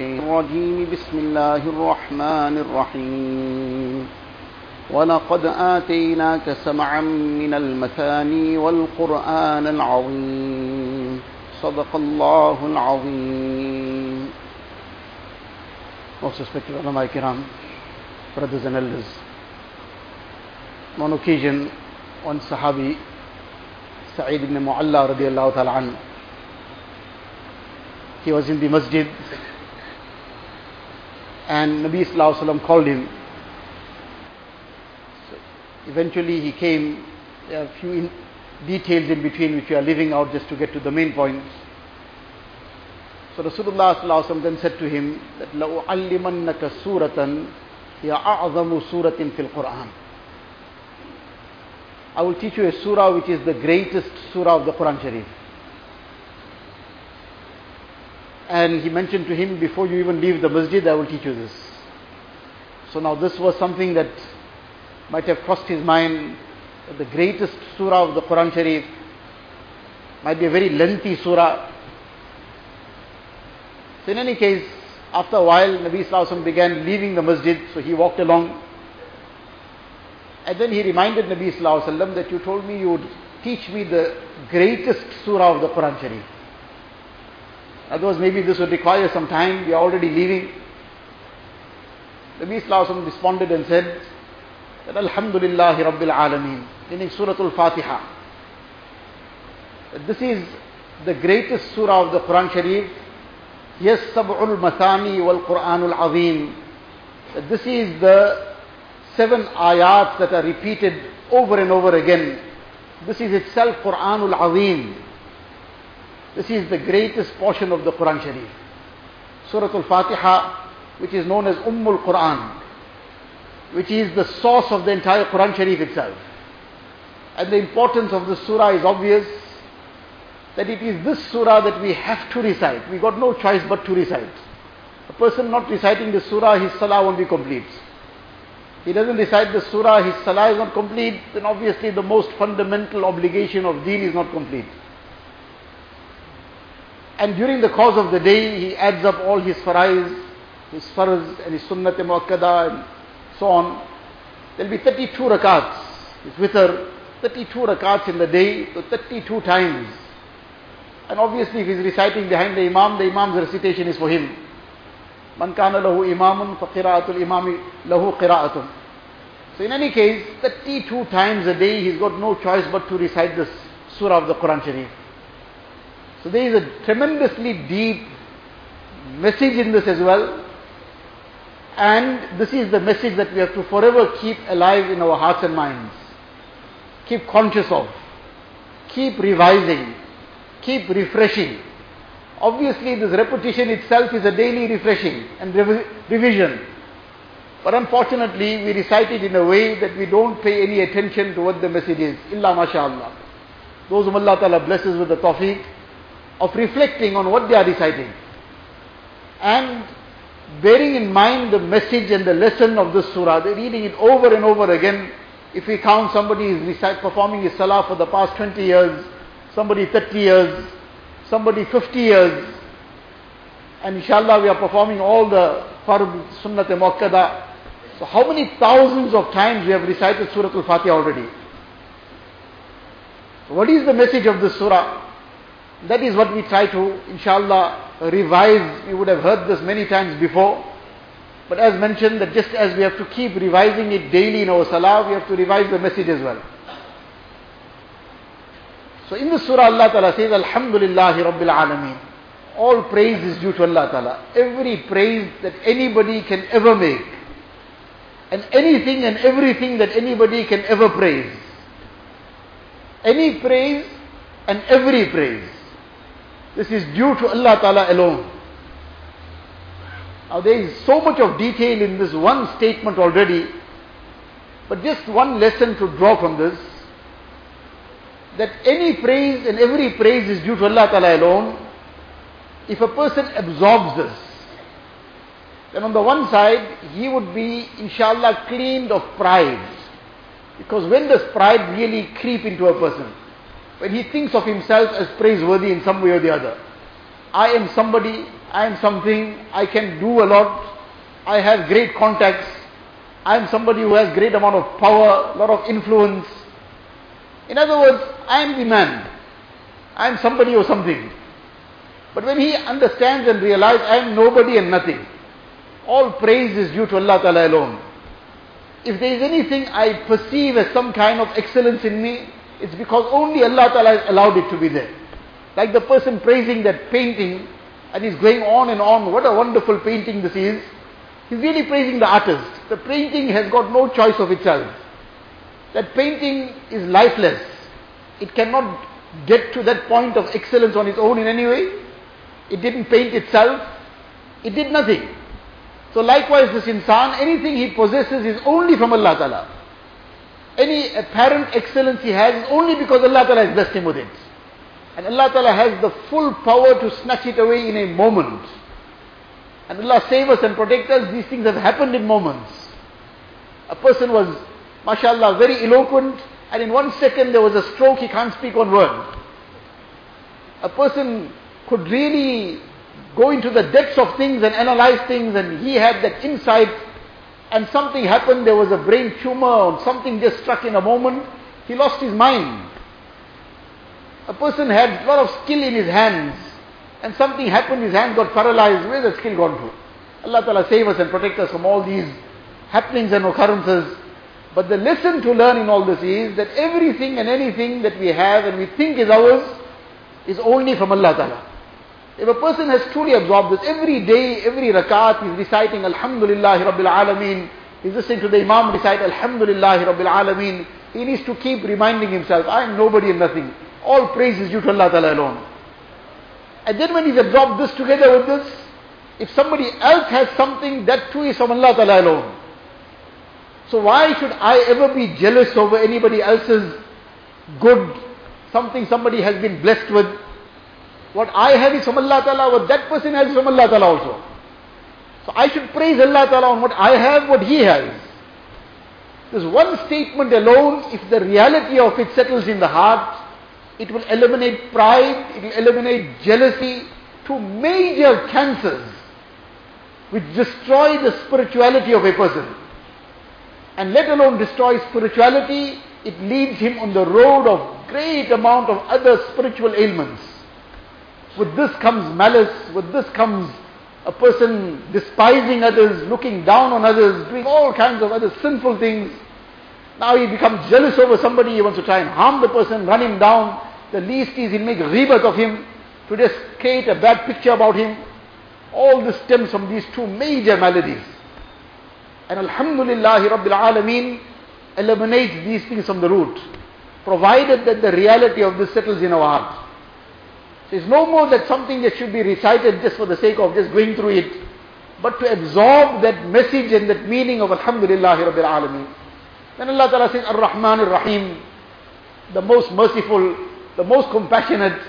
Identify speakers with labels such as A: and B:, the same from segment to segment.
A: الرجيم بسم الله الرحمن الرحيم ولقد آتيناك سمعا من المثاني والقرآن العظيم صدق الله العظيم Most respected ulama kiram, brothers and elders. On occasion, one Sahabi, Sa'id ibn Mu'alla radiallahu ta'ala he was in the masjid and Nabi Sallallahu Alaihi Wasallam called him. So eventually he came, there are a few in details in between which we are leaving out just to get to the main points. So Rasulullah Sallallahu Alaihi Wasallam then said to him that لَأُعَلِّمَنَّكَ سُورَةً هي أعظم سورة في القرآن. I will teach you a surah which is the greatest surah of the Quran Sharif. And he mentioned to him, before you even leave the masjid, I will teach you this. So now this was something that might have crossed his mind, the greatest surah of the Quran Sharif might be a very lengthy surah. So in any case, after a while, Nabi Sallallahu began leaving the masjid, so he walked along. And then he reminded Nabi Sallallahu Alaihi Wasallam that you told me you would teach me the greatest surah of the Quran Sharif. Otherwise, maybe this would require some time. We are already leaving. Nabi Sallallahu responded and said that Alhamdulillahi Rabbil Alameen, meaning Surah Al-Fatiha. This is the greatest surah of the Quran Sharif. Yes, Sab'ul Mathani wal Quranul Azim. This is the seven ayats that are repeated over and over again. This is itself Quranul Azim. This is the greatest portion of the Quran Sharif. Surah Al-Fatiha, which is known as Ummul Quran, which is the source of the entire Quran Sharif itself. And the importance of this surah is obvious, that it is this surah that we have to recite. We got no choice but to recite. A person not reciting the surah, his salah won't be complete. He doesn't recite the surah, his salah is not complete, then obviously the most fundamental obligation of deen is not complete. And during the course of the day, he adds up all his farais, his farz and his sunnat muakkada and so on. There will be 32 rakats, his witr, 32 rakats in the day, so 32 times. And obviously if he's reciting behind the imam, the imam's recitation is for him. Man kana lahu imamun fa qira'atul imami lahu qira'atun. So in any case, 32 times a day, he's got no choice but to recite this surah of the Quran Sharif. So there is a tremendously deep message in this as well. And this is the message that we have to forever keep alive in our hearts and minds. Keep conscious of. Keep revising. Keep refreshing. Obviously this repetition itself is a daily refreshing and rev- revision. But unfortunately we recite it in a way that we don't pay any attention to what the message is. Illa mashallah. Those whom Allah Ta'ala blesses with the tawfiq, of reflecting on what they are reciting and bearing in mind the message and the lesson of this surah. They're reading it over and over again. If we count somebody is recite, performing his salah for the past 20 years, somebody 30 years, somebody 50 years, and inshallah we are performing all the fard, sunnat muakkada. So how many thousands of times we have recited Surah Al-Fatiha already? So what is the message of this surah? That is what we try to, inshallah, revise. We would have heard this many times before. But as mentioned, that just as we have to keep revising it daily in our salah, we have to revise the message as well. So in the surah, Allah Ta'ala says, Alhamdulillahi Rabbil Alameen. All praise is due to Allah Ta'ala. Every praise that anybody can ever make. And anything and everything that anybody can ever praise. Any praise and every praise. This is due to Allah Ta'ala alone. Now there is so much of detail in this one statement already, but just one lesson to draw from this, that any praise and every praise is due to Allah Ta'ala alone. If a person absorbs this, then on the one side, he would be, inshallah, cleaned of pride. Because when does pride really creep into a person? When he thinks of himself as praiseworthy in some way or the other. I am somebody I am something, I can do a lot, I have great contacts, I am somebody who has great amount of power, lot of influence. In other words, I am the man. I am somebody or something. But when he understands and realizes I am nobody and nothing, all praise is due to Allah Ta'ala alone. If there is anything I perceive as some kind of excellence in me, it's because only Allah Ta'ala has allowed it to be there. Like the person praising that painting and he's going on and on, what a wonderful painting this is. He's really praising the artist. The painting has got no choice of itself. That painting is lifeless. It cannot get to that point of excellence on its own in any way. It didn't paint itself. It did nothing. So likewise this insan, anything he possesses is only from Allah Ta'ala. Any apparent excellence he has is only because Allah Ta'ala has blessed him with it. And Allah Ta'ala has the full power to snatch it away in a moment. And Allah save us and protect us, these things have happened in moments. A person was, mashallah, very eloquent, and in one second there was a stroke, he can't speak one word. A person could really go into the depths of things and analyze things, and he had that insight, and something happened, there was a brain tumor, or something just struck in a moment, he lost his mind. A person had a lot of skill in his hands, and something happened, his hand got paralyzed, where's the skill gone to? Allah Ta'ala save us and protect us from all these happenings and occurrences. But the lesson to learn in all this is that everything and anything that we have and we think is ours is only from Allah Ta'ala. If a person has truly absorbed this, every day, every rakat, he's reciting Alhamdulillah Rabbil Alameen, he's listening to the Imam recite Alhamdulillah Rabbil Alameen, he needs to keep reminding himself, I am nobody and nothing. All praise is due to Allah Ta'ala alone. And then when he's absorbed this together with this, if somebody else has something, that too is from Allah Ta'ala alone. So why should I ever be jealous over anybody else's good, something somebody has been blessed with? What I have is from Allah Ta'ala, what that person has is from Allah Ta'ala also. So I should praise Allah Ta'ala on what I have, what he has. This one statement alone, if the reality of it settles in the heart, it will eliminate pride, it will eliminate jealousy, two major cancers which destroy the spirituality of a person. And let alone destroy spirituality, it leads him on the road of great amount of other spiritual ailments. With this comes malice, with this comes a person despising others, looking down on others, doing all kinds of other sinful things. Now he becomes jealous over somebody, he wants to try and harm the person, run him down. The least is he'll make rebirth of him to just create a bad picture about him. All this stems from these two major maladies. And Alhamdulillah Rabbil Alameen eliminates these things from the root, provided that the reality of this settles in our heart. So it's no more that something that should be recited just for the sake of just going through it, but to absorb that message and that meaning of Alhamdulillah Rabbil Alameen. Then Allah Ta'ala says, Ar-Rahman Ar-Rahim, the most merciful, the most compassionate.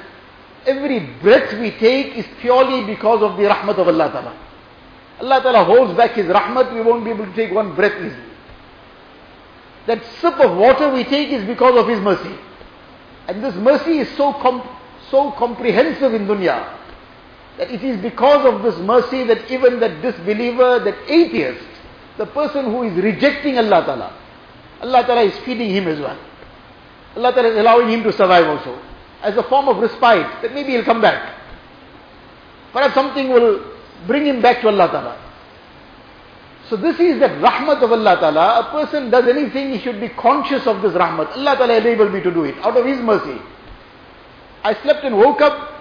A: Every breath we take is purely because of the rahmat of Allah Ta'ala. Allah Ta'ala holds back His rahmat, we won't be able to take one breath easily. That sip of water we take is because of His mercy. And this mercy is so, com- so comprehensive in dunya that it is because of this mercy that even that disbeliever, that atheist, the person who is rejecting Allah Ta'ala, Allah Ta'ala is feeding him as well. Allah Ta'ala is allowing him to survive also. As a form of respite, that maybe he'll come back. Perhaps something will bring him back to Allah Ta'ala. So this is that rahmat of Allah Ta'ala. A person does anything, he should be conscious of this rahmat. Allah Ta'ala enabled me to do it out of His mercy. I slept and woke up.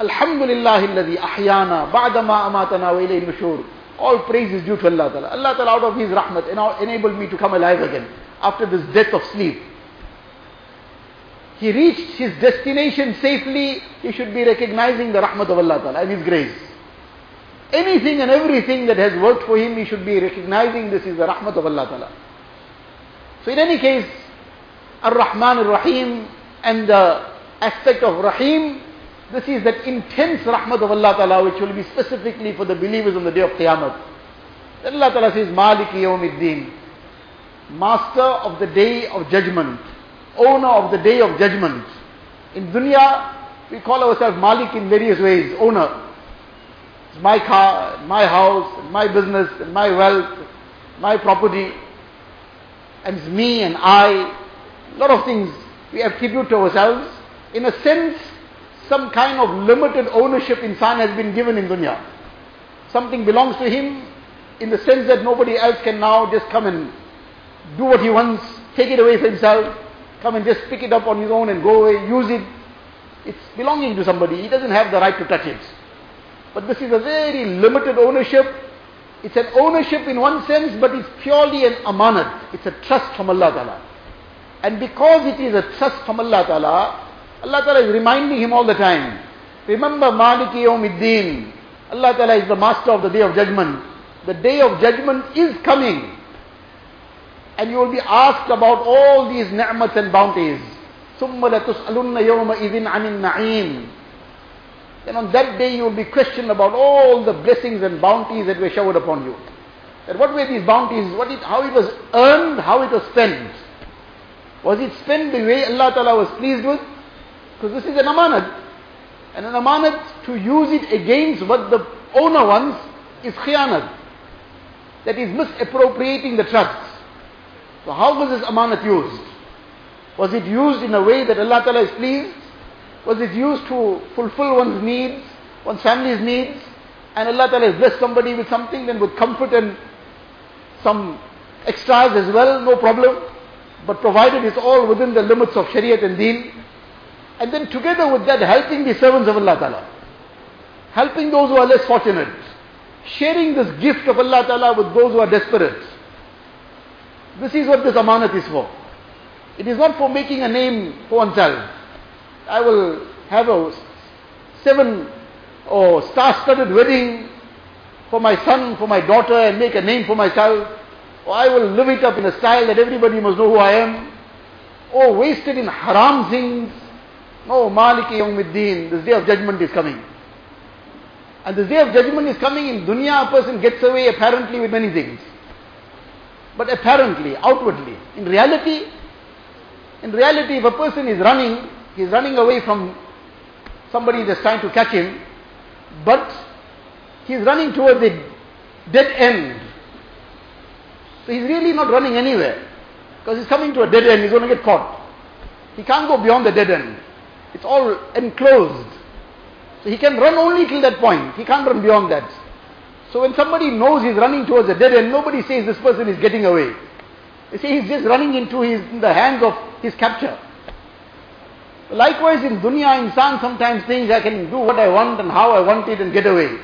A: Alhamdulillah alladhi ahyana ba'dama amatana wa ilayhi nushur. All praise is due to Allah Ta'ala. Allah Ta'ala out of His rahmat enabled me to come alive again after this death of sleep. He reached his destination safely, he should be recognizing the rahmat of Allah Ta'ala and His grace. Anything and everything that has worked for him, he should be recognizing this is the rahmat of Allah Ta'ala. So in any case, Ar-Rahman Ar-Rahim and the aspect of Rahim, this is that intense rahmat of Allah Ta'ala which will be specifically for the believers on the day of Qiyamah. Allah Ta'ala says, Maliki Yawmiddin, Master of the day of judgment, owner of the day of judgment. In dunya, we call ourselves Malik in various ways, owner. It's my car, my house, my business, my wealth, my property. And it's me and I. A lot of things we attribute to ourselves. In a sense, some kind of limited ownership insan has been given in dunya. Something belongs to him in the sense that nobody else can now just come and do what he wants, take it away for himself, come and just pick it up on his own and go away, use it. It's belonging to somebody. He doesn't have the right to touch it. But this is a very limited ownership. It's an ownership in one sense, but it's purely an amanat. It's a trust from Allah Ta'ala. And because it is a trust from Allah Ta'ala, Allah Ta'ala is reminding him all the time. Remember Maliki Yawmiddin. Allah Ta'ala is the master of the day of judgment. The day of judgment is coming. And you will be asked about all these ni'mats and bounties. ثُمَّ لَتُسْأَلُنَّ يَوْمَئِذٍ عَنِ النَّعِيمِ Then on that day you will be questioned about all the blessings and bounties that were showered upon you. That what were these bounties, what it, how it was earned, how it was spent. Was it spent the way Allah Ta'ala was pleased with? Because this is an amanat. And an amanat, to use it against what the owner wants, is khiyanat. That is misappropriating the trust. So how was this amanat used? Was it used in a way that Allah Ta'ala is pleased? Was it used to fulfill one's needs, one's family's needs? And Allah Ta'ala has blessed somebody with something, then with comfort and some extras as well, no problem. But provided it's all within the limits of Shariat and Deen. And then together with that, helping the servants of Allah Ta'ala. Helping those who are less fortunate. Sharing this gift of Allah Ta'ala with those who are desperate. This is what this amanat is for. It is not for making a name for oneself. I will have a seven or star-studded wedding for my son, for my daughter and make a name for myself. Or I will live it up in a style that everybody must know who I am. Or wasted in haram things. No, Maliki Yawmiddin, this day of judgment is coming. And this day of judgment is coming in dunya, a person gets away apparently with many things. But apparently, outwardly. In reality, in reality, if a person is running, he's running away from somebody that's trying to catch him, but he's running towards a dead end. So he's really not running anywhere. Because he's coming to a dead end, he's going to get caught. He can't go beyond the dead end. It's all enclosed. So he can run only till that point. He can't run beyond that. So when somebody knows he's running towards a dead end, nobody says this person is getting away. They say he's just running into his, in the hands of his capture. Likewise in dunya, insan sometimes thinks I can do what I want and how I want it and get away.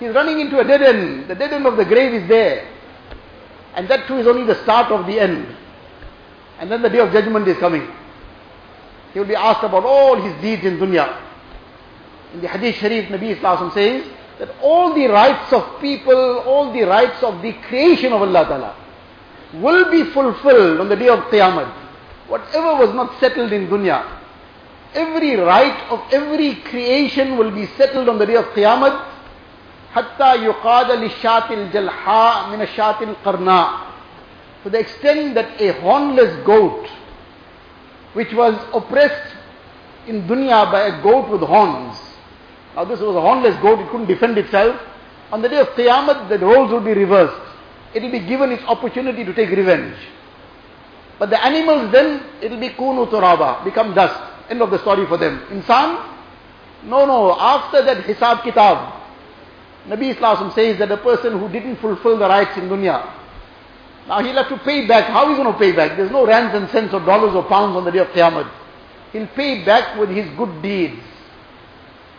A: He's running into a dead end. The dead end of the grave is there. And that too is only the start of the end. And then the day of judgment is coming. He will be asked about all his deeds in dunya. In the Hadith Sharif, Nabi Islam says that all the rights of people, all the rights of the creation of Allah Ta'ala will be fulfilled on the day of Qiyamah. Whatever was not settled in dunya, every right of every creation will be settled on the day of Qiyamah. حتى يقاد للشاة الجلحاء من الشاة القرناء to the extent that a hornless goat which was oppressed in dunya by a goat with horns. Now this was a hornless goat it couldn't defend itself. On the day of Qiyamah the roles would be reversed. It will be given its opportunity to take revenge. But the animals then it will be kunu turaba become dust. End of the story for them. Insan? No no. After that hisab kitab. Nabi Islam says that a person who didn't fulfill the rights in dunya, now he'll have to pay back. How is he going to pay back? There's no rands and cents or dollars or pounds on the day of Qiyamah. He'll pay back with his good deeds.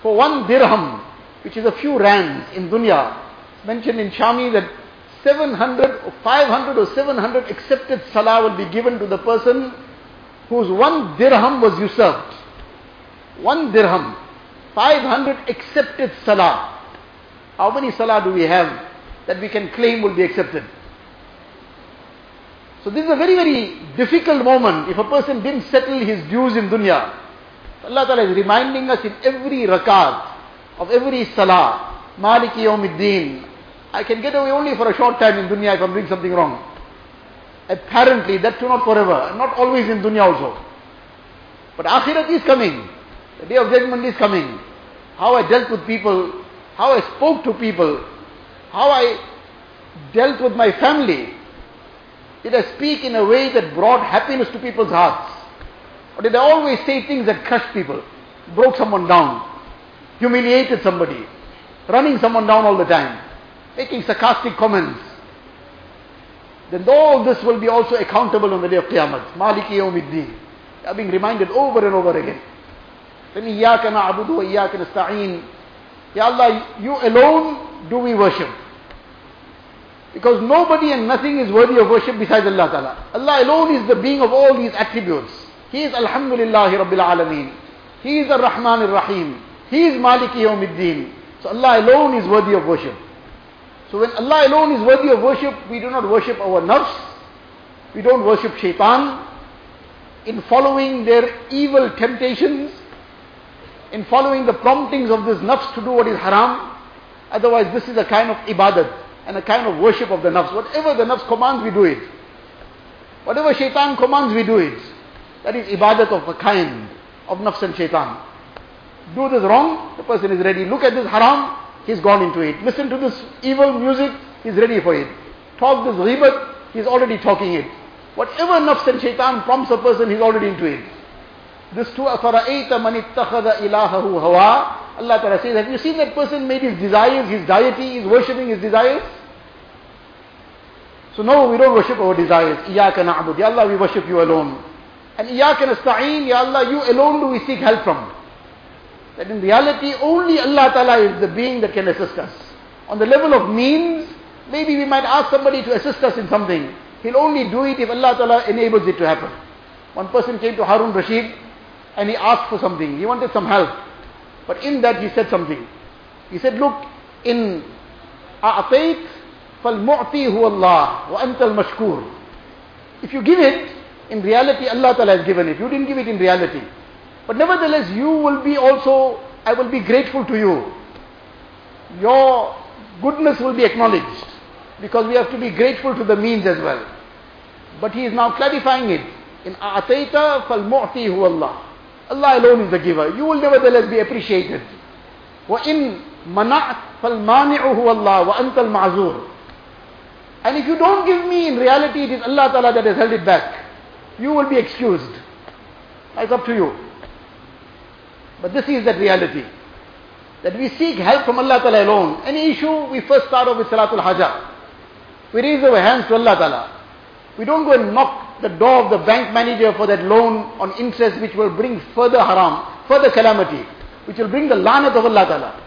A: For one dirham, which is a few rands in dunya, mentioned in Shami that 700 or 500 or 700 accepted salah will be given to the person whose one dirham was usurped. One dirham, 500 accepted salah. How many salah do we have that we can claim will be accepted? So this is a very, very difficult moment if a person didn't settle his dues in dunya. Allah Ta'ala is reminding us in every rakat of every salah, Maliki Yawmiddin. I can get away only for a short time in dunya if I'm doing something wrong. Apparently, that too not forever, not always in dunya also. But akhirat is coming. The day of judgment is coming. How I dealt with people how I spoke to people, how I dealt with my family. Did I speak in a way that brought happiness to people's hearts? Or did I always say things that crushed people, broke someone down, humiliated somebody, running someone down all the time, making sarcastic comments? Then all this will be also accountable on the day of Qiyamah. Maliki yawmiddin. You are being reminded over and over again. Then iyyaka na'budu wa iyyaka nasta'in. Ya Allah, you alone do we worship. Because nobody and nothing is worthy of worship besides Allah Ta'ala. Allah alone is the being of all these attributes. He is Alhamdulillah Rabbil Alameen. He is Ar-Rahman Ar-Rahim. He is Maliki Yawmiddin. So Allah alone is worthy of worship. So when Allah alone is worthy of worship, we do not worship our nafs. We don't worship shaitan. In following their evil temptations, in following the promptings of this nafs to do what is haram. Otherwise, this is a kind of ibadat and a kind of worship of the nafs. Whatever the nafs commands, we do it. Whatever shaitan commands, we do it. That is ibadat of a kind of nafs and shaitan. Do this wrong, the person is ready. Look at this haram, he's gone into it. Listen to this evil music, he's ready for it. Talk this ghibat, he's already talking it. Whatever nafs and shaitan prompts a person, he's already into it. This too, أَفَرَأَيْتَ مَنِ اتَّخَذَ إِلَهَهُ هَوَىٰ Allah Ta'ala says, have you seen that person made his desires, his deity, is worshipping his desires? So no, we don't worship our desires. Iyaka na'bud. Ya Allah, we worship you alone. And Iyaka nasta'een. Ya Allah, you alone do we seek help from. That in reality, only Allah Ta'ala is the being that can assist us. On the level of means, maybe we might ask somebody to assist us in something. He'll only do it if Allah Ta'ala enables it to happen. One person came to Harun Rashid and he asked for something. He wanted some help. But in that he said something. He said, look, in أعطيت فالمعطي هو الله وأنت المشكور. If you give it, in reality Allah Ta'ala has given it. You didn't give it in reality. But nevertheless, you will be also, I will be grateful to you. Your goodness will be acknowledged. Because we have to be grateful to the means as well. But he is now clarifying it. In أعطيت فالمعطي هو الله. Allah alone is the giver. You will nevertheless be appreciated. وَإِن مَنَعْتَ فَالْمَانِعُ هُوَ اللَّهُ وَأَنْتَ الْمَعْذُورُ and if you don't give me, in reality it is Allah Ta'ala that has held it back. You will be excused. It's up to you. But this is that reality. That we seek help from Allah Ta'ala alone. Any issue, we first start off with Salatul Hajjah. We raise our hands to Allah Ta'ala. We don't go and knock the door of the bank manager for that loan on interest which will bring further haram, further calamity, which will bring the lanat of Allah Ta'ala.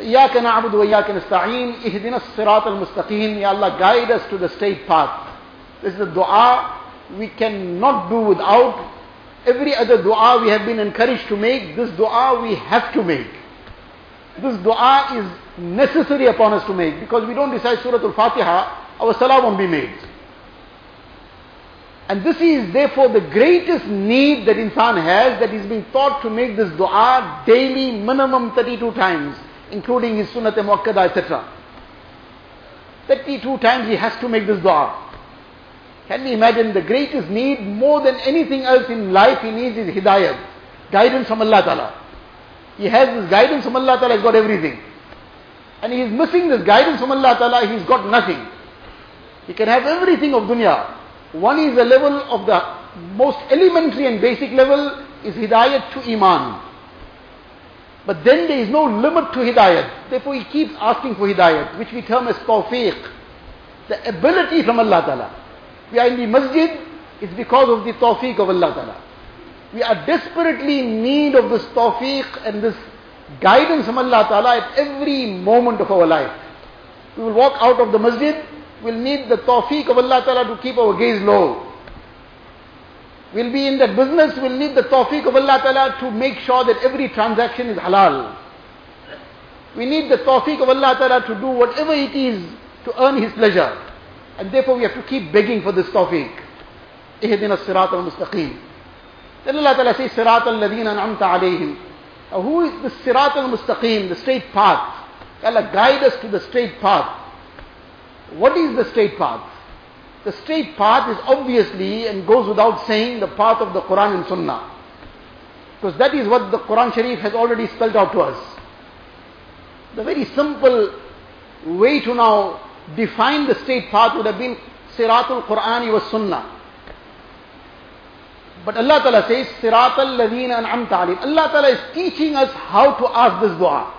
A: إياك نعبد وإياك نستعين اهدنا الصراط المستقيم. يا Allah guide us to the straight path. This is a dua we cannot do without. Every other dua we have been encouraged to make this dua we have to make. This dua is necessary upon us to make because we don't recite Surah Al-Fatiha our salah won't be made. And this is therefore the greatest need that insan has that is being taught to make this dua daily minimum 32 times including his sunnat muakkada, etc. 32 times he has to make this dua. Can we imagine the greatest need more than anything else in life he needs is hidayat, guidance from Allah Ta'ala. He has this guidance from Allah Ta'ala, he's got everything. And he is missing this guidance from Allah Ta'ala, he's got nothing. He can have everything of dunya. One is the level of the most elementary and basic level is hidayat to iman. But then there is no limit to hidayat. Therefore he keeps asking for hidayat, which we term as tawfiq. The ability from Allah Ta'ala. We are in the masjid, it's because of the tawfiq of Allah Ta'ala. We are desperately in need of this tawfiq and this guidance from Allah Ta'ala at every moment of our life. We will walk out of the masjid, we'll need the tawfiq of Allah Ta'ala to keep our gaze low We'll be in that business, we'll need the tawfiq of Allah Ta'ala to make sure that every transaction is halal. We need the tawfiq of Allah Ta'ala to do whatever it is to earn His pleasure. And therefore we have to keep begging for this tawfiq. اهدنا الصراط المستقيم. Then Allah Ta'ala says, صراط الذين أنعمت عليهم. Now who is the sirat al-mustaqim, the straight path? Allah guide us to the straight path. What is the straight path? The straight path is obviously and goes without saying the path of the Quran and Sunnah. Because that is what the Quran Sharif has already spelled out to us. The very simple way to now define the straight path would have been Siratul Qur'ani was Sunnah. But Allah Ta'ala says, Siratal Ladina An'amta alim. Allah Ta'ala is teaching us how to ask this dua.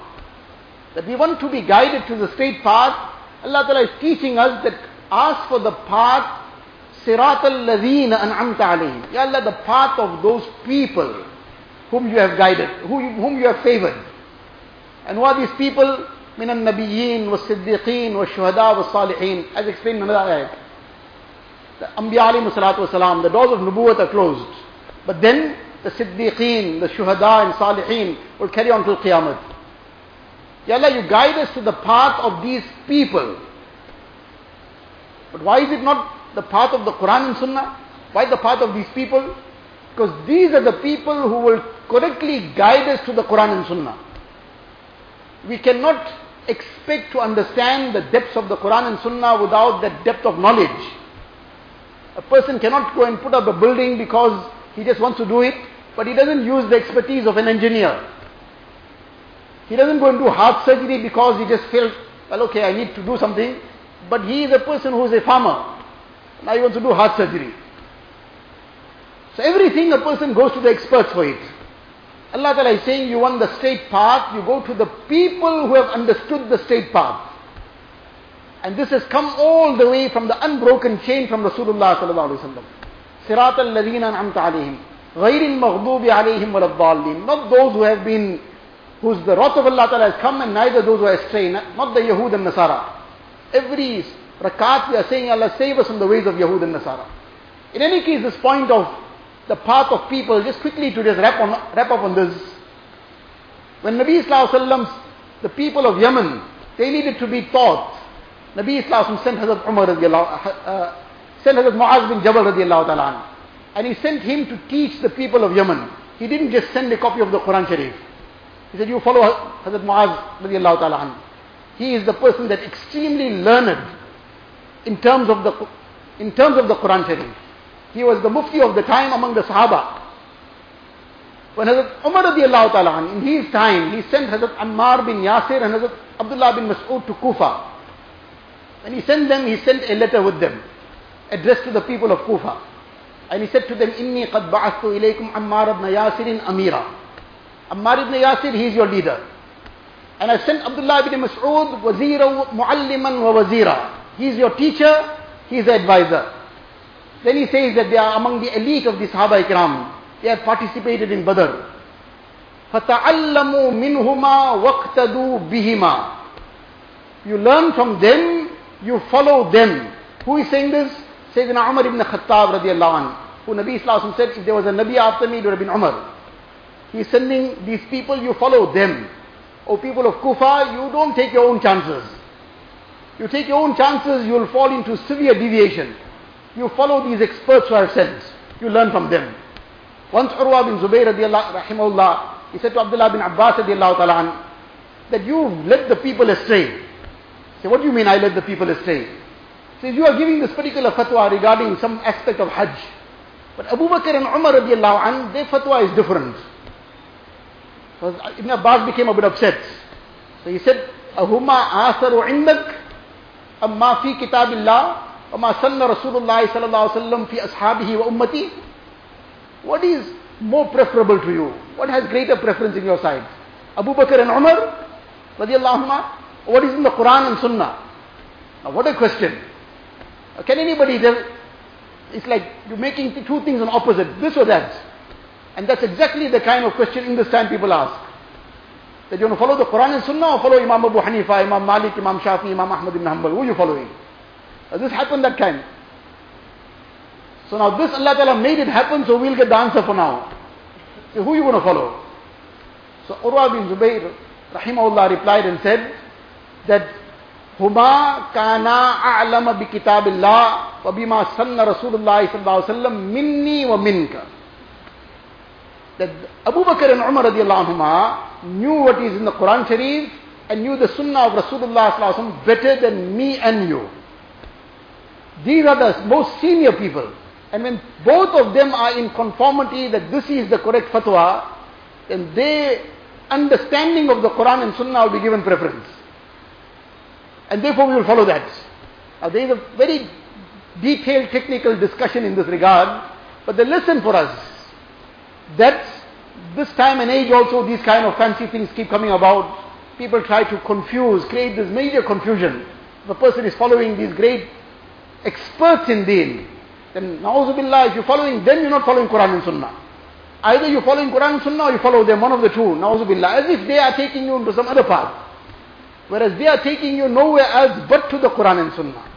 A: That we want to be guided to the straight path. Allah Ta'ala is teaching us that ask for the path Siratal Ladina An'amta alayhim. Ya Allah, the path of those people whom you have guided, whom you have favored. And who are these people? من النبيين والصديقين والشهداء والصالحين as explained in another ayat. The Anbiya alayhi salatu wasalam, the doors of Nubuwwat are closed. But then the Siddiqeen, the Shuhada and Salihin will carry on till Qiyamah. Ya Allah, you guide us to the path of these people. but why is it not the path of the Quran and Sunnah? Why the path of these people? Because these are the people who will correctly guide us to the Quran and Sunnah. We cannot expect to understand the depths of the Quran and Sunnah without that depth of knowledge. A person cannot go and put up a building because he just wants to do it, but he doesn't use the expertise of an engineer. He doesn't go and do heart surgery because he just feels, well, okay, I need to do something, but he is a person who is a farmer. Now he wants to do heart surgery. So everything a person goes to the experts for it. Allah Ta'ala is saying you want the straight path, you go to the people who have understood the straight path. And this has come all the way from the unbroken chain from Rasulullah Sallallahu Alaihi Wasallam. Sirat al-ladhina an'amta alayhim. Ghairil Maghdubi عليهم ولا Not those who have been, whose the wrath of Allah Ta'ala has come and neither those who are astray. Not the Yahud and Nasara every rakat we are saying Allah save us from the ways of Yahud and Nasara in any case this point of the path of people, just quickly to just wrap, on, wrap up on this. When Nabi Sallallahu the people of Yemen, they needed to be taught. Nabi Sallallahu sent Hazrat Umar uh, sent Hazrat Muaz bin Jabal radiallahu ta'ala and he sent him to teach the people of Yemen. He didn't just send a copy of the Quran Sharif. He said, you follow Hazrat Muaz radiallahu ta'ala He is the person that extremely learned in terms of the, in terms of the Quran Sharif. He was the mufti of the time among the Sahaba. When Hazrat Umar radiallahu ta'ala, in his time, he sent Hazrat Ammar bin Yasir and Hazrat Abdullah bin Mas'ud to Kufa. When he sent them, he sent a letter with them, addressed to the people of Kufa. And he said to them, Inni qad ba'athtu ilaykum Ammar ibn Yasirin Amira. Ammar ibn Yasir, he is your leader. And I sent Abdullah ibn Mas'ud, Wazira, Mualliman wa Wazira. He is your teacher, he is the advisor. Then he says that they are among the elite of the Sahaba Ikram. They have participated in Badr. فَتَعَلَّمُوا مِنْهُمَا وَاقْتَدُوا بِهِمَا You learn from them, you follow them. Who is saying this? Sayyidina Umar ibn Khattab radiallahu anhu. Who Nabi Islam said, if there was a Nabi after me, it would have been Umar. He is sending these people, you follow them. O people of Kufa, you don't take your own chances. You take your own chances, you will fall into severe deviation. You follow these experts who are sent. You learn from them. Once Urwa bin Zubayr rahimahullah, he said to Abdullah bin Abbas that you led the people astray. Say, what do you mean I led the people astray? Says, you are giving this particular fatwa regarding some aspect of Hajj. But Abu Bakr and Umar radiallahu anh, their fatwa is different. So Ibn Abbas became a bit upset. So he said, أهما آثر عندك أما في كتاب الله وما سن رسول الله صلى الله عليه وسلم في أصحابه وأمتي What is more preferable to you? What has greater preference in your side? Abu Bakr and Umar? Radiallahu anhu, what is in the Quran and Sunnah? Now what a question. Can anybody tell? It's like you're making two things on opposite, this or that. And that's exactly the kind of question in this time people ask. That you want to follow the Quran and Sunnah or follow Imam Abu Hanifa, Imam Malik, Imam Shafi, Imam Ahmad ibn Hanbal? Who are you following? this happened that time. So now this Allah Ta'ala made it happen, so we'll get the answer for now. So who are you going to follow? So Urwa bin Zubayr, rahimahullah, replied and said that هما كانا أعلم بكتاب الله وبما سن رسول الله صلى الله عليه وسلم مني ومنك that Abu Bakr and Umar radiallahu knew what is in the Quran Sharif and knew the Sunnah of Rasulullah better than me and you. These are the most senior people. And when both of them are in conformity that this is the correct fatwa, then their understanding of the Quran and Sunnah will be given preference. And therefore we will follow that. Now there is a very detailed technical discussion in this regard, but the lesson for us that this time and age also these kind of fancy things keep coming about. People try to confuse, create this major confusion. The person is following these great experts in deen. Then, na'uzubillah, if you're following them, you're not following Quran and Sunnah. Either you're following Quran and Sunnah or you follow them, one of the two, na'uzubillah, as if they are taking you into some other path. Whereas they are taking you nowhere else but to the Quran and Sunnah.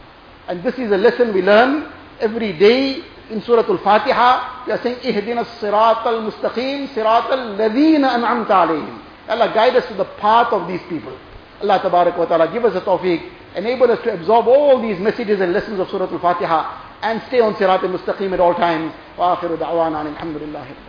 A: And this is a lesson we learn every day in Surah Al-Fatiha. We are saying, Ihdina sirat al-mustaqim, sirat al-ladhina an'amta. Allah guide us to the path of these people. Allah tabarak wa ta'ala give us a tawfiq, enable us to absorb all these messages and lessons of Surah Al-Fatiha and stay on sirat al-mustaqim at all times. Wa akhiru da'wana alhamdulillah.